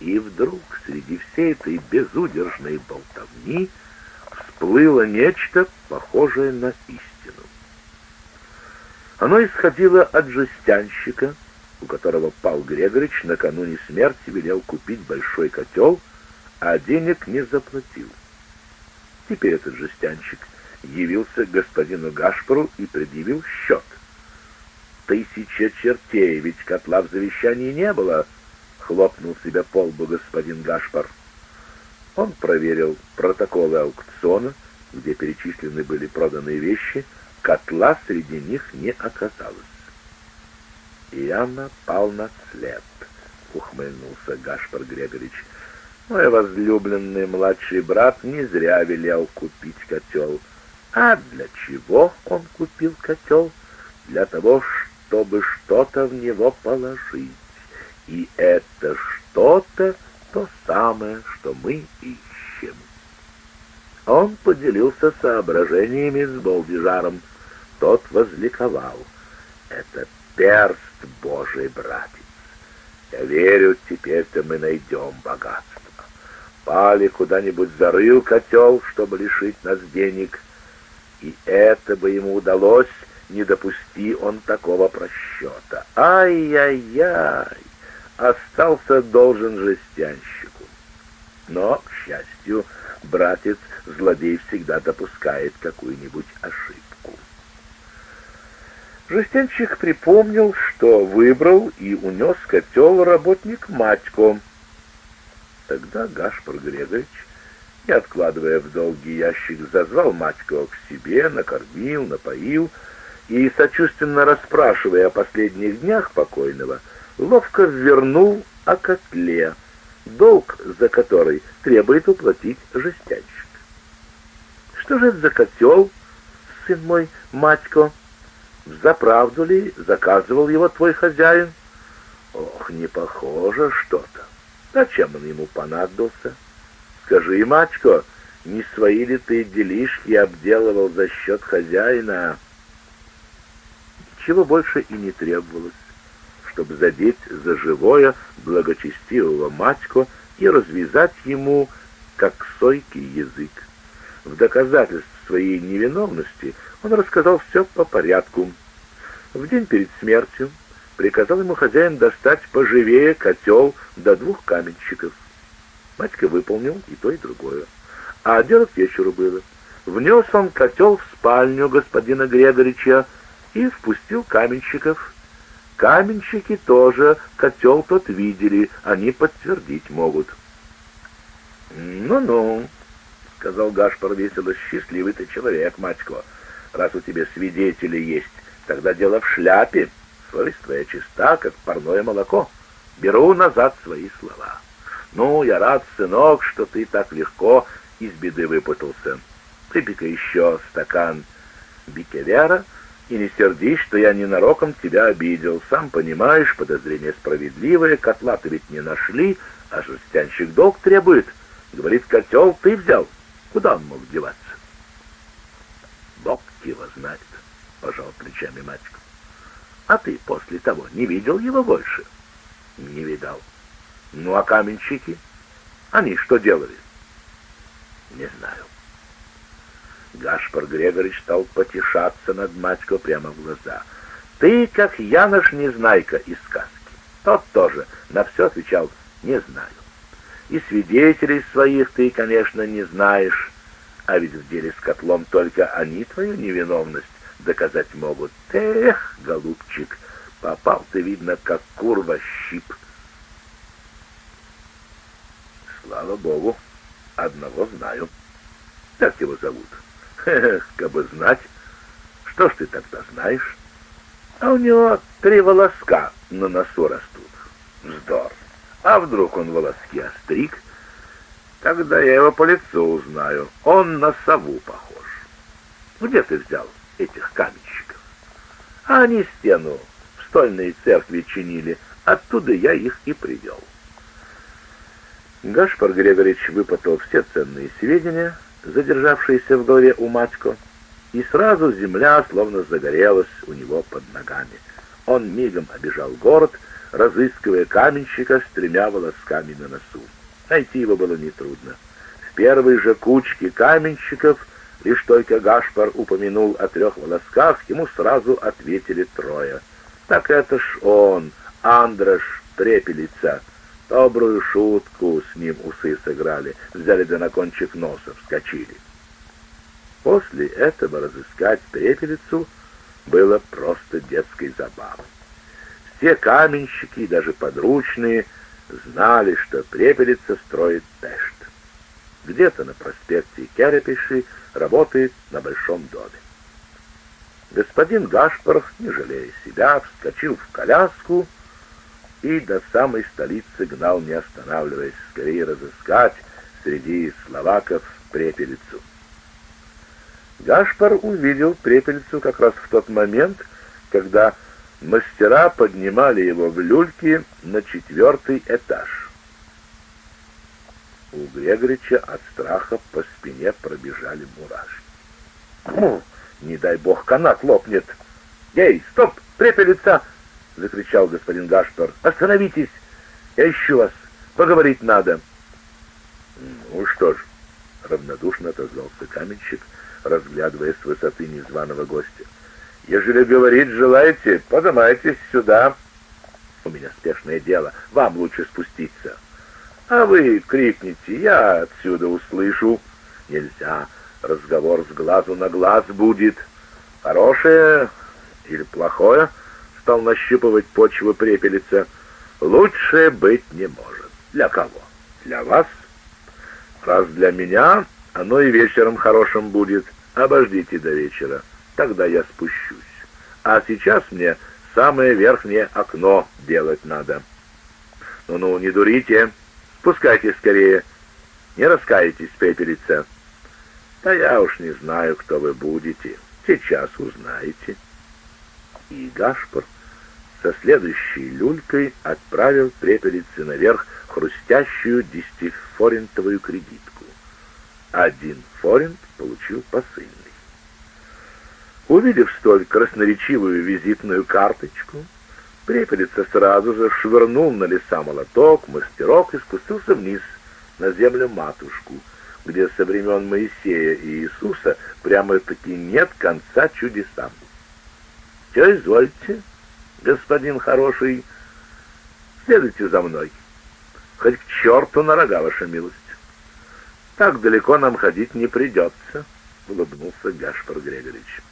И вдруг среди всей этой безудержной болтовни всплыло нечто похожее на истину. Оно исходило от жестянщика, у которого Пал Грегорич накануне смерти велел купить большой котел, а денег не заплатил. Теперь этот жестянщик явился к господину Гашпору и предъявил счет. Тысяча чертей, ведь котла в завещании не было, хлопнул себя по лбу господин Гашпор. Он проверил протоколы аукциона, где перечислены были проданные вещи, котла среди них не оказалось. «Я напал на след», — ухмыльнулся Гашпар Грегорич. «Мой возлюбленный младший брат не зря велел купить котел. А для чего он купил котел? Для того, чтобы что-то в него положить. И это что-то то самое, что мы ищем». Он поделился соображениями с Болдижаром. Тот возликовал. «Это перст Божий, братец. Я верю, теперь-то мы найдем богатство. Пали куда-нибудь зарыл котел, чтобы лишить нас денег, и это бы ему удалось, не допусти он такого просчета. Ай-яй-яй! Остался должен жестянщику. Но, к счастью, братец, злодей всегда допускает какую-нибудь ошибку. Жестянщик припомнил, что выбрал и унес котел работник Матько. Тогда Гашпар Грегорич, не откладывая в долгий ящик, зазвал Матько к себе, накормил, напоил и, сочувственно расспрашивая о последних днях покойного, ловко вернул о котле, долг за который требует уплатить жестянщик. «Что же это за котел, сын мой, Матько?» Заправду ли заказывал его твой хозяин? Ох, не похоже что-то. Зачем он ему понадобился? Скажи, мачко, не свои ли ты делишки обделывал за счет хозяина? Чего больше и не требовалось, чтобы задеть за живое благочестивого мачко и развязать ему, как сойкий язык. В доказательство своей невиновности он рассказал все по порядку. В день перед смертью приказал ему хозяин достать поживее котел до двух каменщиков. Матька выполнил и то, и другое. А дело к вечеру было. Внес он котел в спальню господина Грегорича и впустил каменщиков. Каменщики тоже котел тот видели, они подтвердить могут. «Ну-ну», — сказал Гашпар весело, — «счастливый ты человек, Матько. Раз у тебя свидетели есть, тогда дело в шляпе. Совесть твоя чиста, как парное молоко. Беру назад свои слова. Ну, я рад, сынок, что ты так легко из беды выпутался. Выпей-ка еще стакан бикевера и не сердись, что я ненароком тебя обидел. Сам понимаешь, подозрение справедливое, котла ты ведь не нашли, а жестянщик долг требует. Говорит, котел ты взял. Куда он мог деваться? Бог его знает, — пожал плечами мальчик. А ты после того не видел его больше? Не видал. Ну, а каменщики? Они что делали? Не знаю. Гашпар Грегорич стал потешаться над Матько прямо в глаза. Ты, как Янош Незнайка из сказки. Тот тоже на все отвечал «не знаю». И свидетелей своих ты, конечно, не знаешь, а ведь в деле с котлом только они твою невиновность доказать могут. Эх, голубчик, попал ты, видно, как курва щип. Слава богу, одного знаю. Как его зовут? Как бы знать. Что ж ты тогда знаешь? А у него три волоска на носу растут. Вздор. А вдруг он волоски остриг? — Тогда я его по лицу узнаю. Он на сову похож. Где ты взял этих каменщиков? А они стену в стольной церкви чинили. Оттуда я их и привел. Гашпар Григорьевич выпытал все ценные сведения, задержавшиеся в голове у Матько, и сразу земля словно загорелась у него под ногами. Он мигом обежал город, разыскивая каменщика с тремя волосками на носу. Найти его было нетрудно. В первой же кучке каменщиков, лишь только Гашпар упомянул о трех волосках, ему сразу ответили трое. Так это ж он, Андрош Трепелица. Добрую шутку с ним усы сыграли, взяли да на кончик носа, вскочили. После этого разыскать Трепелицу было просто детской забавой. Все каменщики, даже подручные, знали, что Препелица строит Пешт. Где-то на проспекте Керепиши работает на большом доме. Господин Гашпар, не жалея себя, вскочил в коляску и до самой столицы гнал, не останавливаясь, скорее разыскать среди словаков Препелицу. Гашпар увидел Препелицу как раз в тот момент, когда мастера поднимали его в люльке на четвертый этаж. У Грегорича от страха по спине пробежали мурашки. «Ну, не дай бог, канат лопнет!» «Эй, стоп, препелица!» — закричал господин Гашпар. «Остановитесь! Я ищу вас! Поговорить надо!» «Ну что ж», — равнодушно отозвался каменщик, разглядывая с высоты незваного гостя. Ежели говорить желаете, поднимайтесь сюда. У меня спешное дело, вам лучше спуститься. А вы крикните, я отсюда услышу. Нельзя, разговор с глазу на глаз будет. Хорошее или плохое, стал нащупывать почву препелица. Лучше быть не может. Для кого? Для вас? Раз для меня, оно и вечером хорошим будет. Обождите до вечера тогда я спущусь. А сейчас мне самое верхнее окно делать надо. Ну-ну, не дурите, спускайтесь скорее. Не раскаетесь, пепелица. Да я уж не знаю, кто вы будете. Сейчас узнаете. И Гашпор со следующей люлькой отправил препелице наверх хрустящую десятифоринтовую кредитку. Один форинт получил посыльный. Увидев столь красноречивую визитную карточку, Препелица сразу же швырнул на леса молоток, мастерок и спустился вниз, на землю матушку, где со времен Моисея и Иисуса прямо-таки нет конца чудесам. «Все извольте, господин хороший, следуйте за мной, хоть к черту на рога, ваша милость. Так далеко нам ходить не придется», — улыбнулся Гашпар Григорьевич.